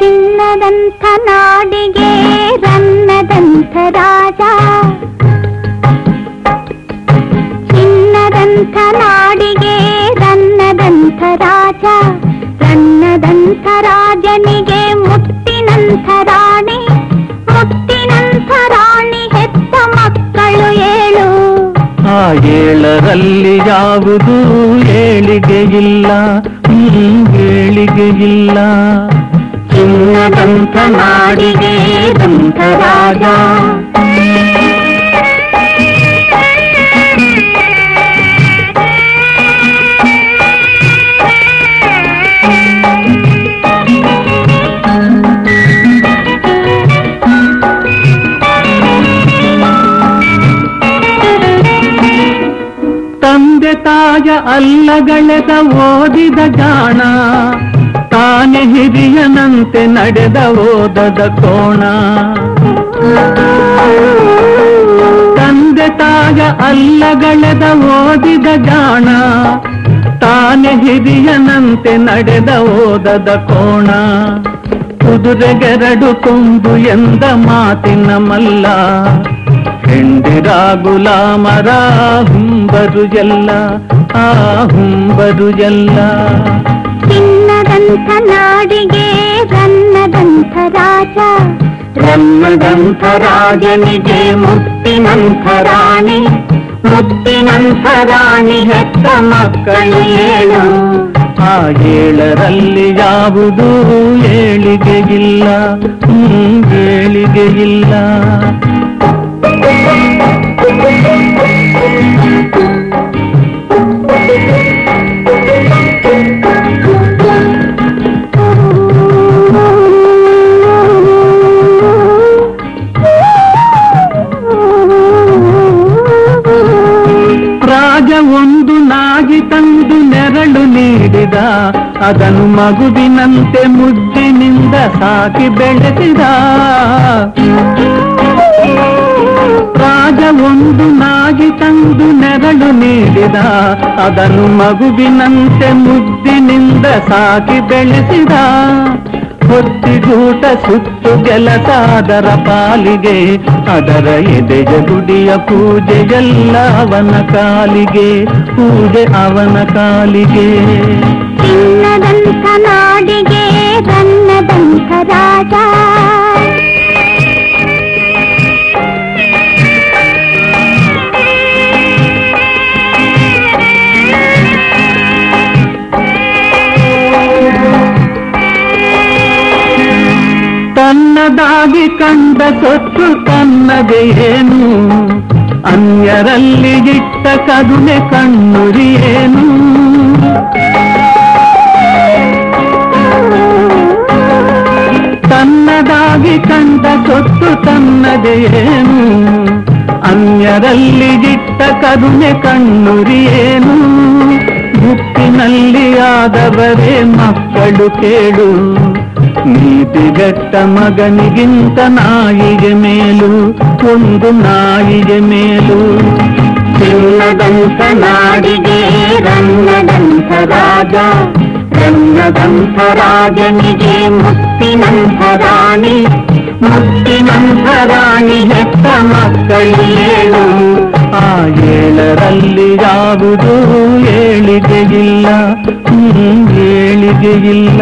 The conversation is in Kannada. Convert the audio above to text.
ಚಿನ್ನದಂಥ ನಾಡಿಗೆ ರನ್ನದಂಥ ರಾಜ. ಚಿನ್ನದಂಥ ನಾಡಿಗೆ ರನ್ನದಂಥ ರಾಜ. ರನ್ನದಂಥ ರಾಜನಿಗೆ ಮುತ್ತಿನಂಥ ರಾಣಿ. ಮುತ್ತಿನಂಥ ರಾಣಿ ಹೆತ್ತ ಮಕ್ಕಳು ಏಳು. ಆ ಏಳರಲ್ಲಿ ಯಾವುದು ಏಳಿಗೆ ಇಲ್ಲ ಹ್ಮ್, ಏಳಿಗೆ ಇಲ್ಲ ಚಿನ್ನದಂಥ ನಾಡಿಗೆ ದಂಥ ರಾಜ ತಂದೆ ತಾಯ ಅಲ್ಲಗಳೆದ ಓದಿದ ಜಾಣ ತಾನೆ ಹಿರಿಯನಂತೆ ನಡೆದ ಓದದ ಕೋಣ. ತಂದೆ ತಾಯ ಅಲ್ಲಗಳೆದ ಓದಿದ ಜಾಣ ತಾನೆ ಹಿರಿಯನಂತೆ ನಡೆದ ಓದದ ಕೋಣ. ಕುದುರೆಗೆರಡು ಕೊಂಬು ಎಂದ ಮಾತಿನ ಮಲ್ಲ. ಹೆಂಡಿರ ಗುಲಾಮರ ಹುಂಬರು ಎಲ್ಲ, ಆ ಹುಂಬರು ಎಲ್ಲ. ಚಿನ್ನದಂಥ ನಾಡಿಗೆ ರನ್ನದಂಥ ರಾಜ. ರನ್ನದಂಥ ರಾಜನಿಗೆ ಮುತ್ತಿನಂಥ ರಾಣಿ. ಮುತ್ತಿನಂಥ ರಾಣಿ ಹೆತ್ತ ಮಕ್ಕಳು ಏಳು. ಆ ಏಳರಲ್ಲಿ ಯಾವುದು ಏಳಿಗೆ ಇಲ್ಲ ನೀಡಿದ ಅದನ್ನು ಮಗುವಿನಂತೆ ಮುದ್ದಿನಿಂದ ಸಾಕಿ ಬೆಳೆಸಿದ ರಾಜ ಒಂದು ನಾಗಿ ತಂದು ನೆರಳು ನೀಡಿದ ಅದನ್ನು ಮಗುವಿನಂತೆ ಮುದ್ದಿನಿಂದ ಸಾಕಿ ಬೆಳೆಸಿದ ಹೊತ್ತಿಗೂಟ ಸುತ್ತು ಕೆಲಸ ಅದರ ಪಾಲಿಗೆ, ಅದರ ಎದೆಯ ಗುಡಿಯ ಪೂಜೆಯೆಲ್ಲ ಅವನ ಕಾಲಿಗೆ, ಪೂಜೆ ಅವನ ಕಾಲಿಗೆ. ಚಿನ್ನದಂಥ ನಾಡಿಗೆ ರನ್ನದಂಥ ರಾಜ. ತನ್ನದಾಗಿ ಕಂಡ ಸೊತ್ತು ಕನ್ನದೆಯೇನು ಅನ್ಯರಲ್ಲಿ ಇಟ್ಟ ಕದುನೆ ಕಣ್ಣುರಿಯೇನು ತನ್ನದಾಗಿ ಕಂಡ ಸೊತ್ತು ತನ್ನದೆಯೇನು ಅನ್ಯರಲ್ಲಿ ಇಟ್ಟ ಕದುನೆ ಕಣ್ಣುರಿಯೇನು ಗುಪ್ಪಿನಲ್ಲಿ ಆದವರೇ ಮಕ್ಕಳು ಕೇಳು. ನೀತಿಗೆಟ್ಟ ಮಗನಿಗಿಂತ ನಾಯಿಗೆ ಮೇಲು ಒಂದು ನಾಯಿಗೆ ಮೇಲು ಚಿನ್ನದಂತ ನಾಡಿಗೆ ರನ್ನದಂಥ ರಾಜ ರನ್ನದಂಥ ರಾಜನಿಗೆ ಮುತ್ತಿನಂಥ ರಾಣಿ ಮುತ್ತಿನಂಥ ರಾಣಿ ಹೆತ್ತ ಮಕ್ಕಳು ಏಳು ಆ ಏಳರಲ್ಲಿ ಯಾವುದು ಏಳಿಗೆ ಇಲ್ಲ ಹ್ಮ್, ಏಳಿಗೆ ಇಲ್ಲ